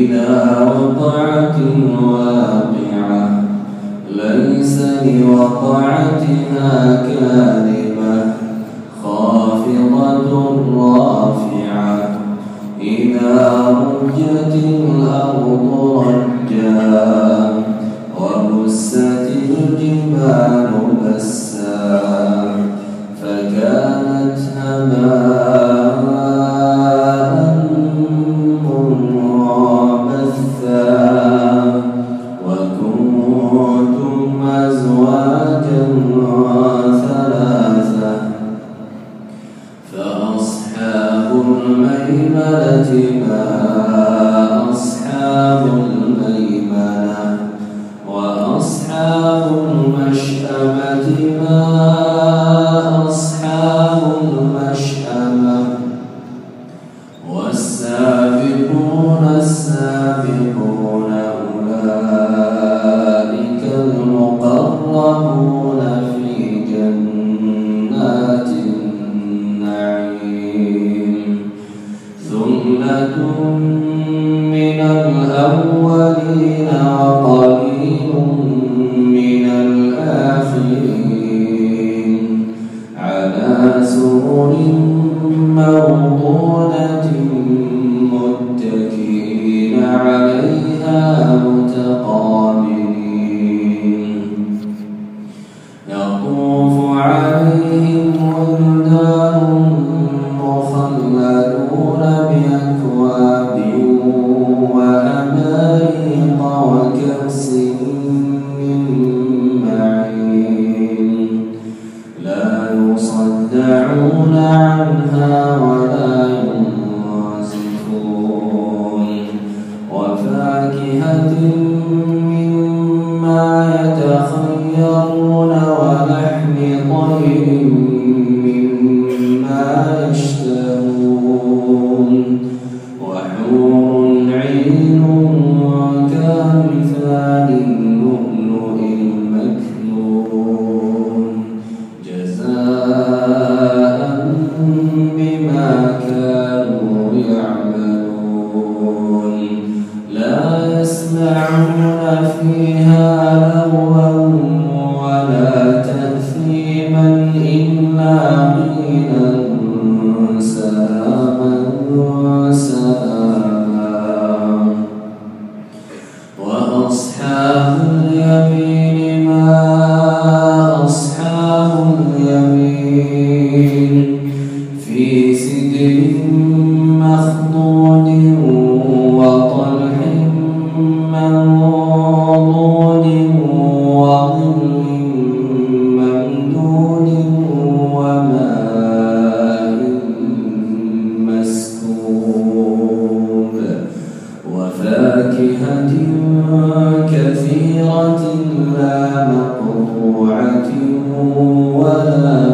إذا وقعت الواقعة ليس لوقعتها كاذبة. رجت الأرض رجا آياتنا وفاكهة كثيرة لا مقطوعة ولا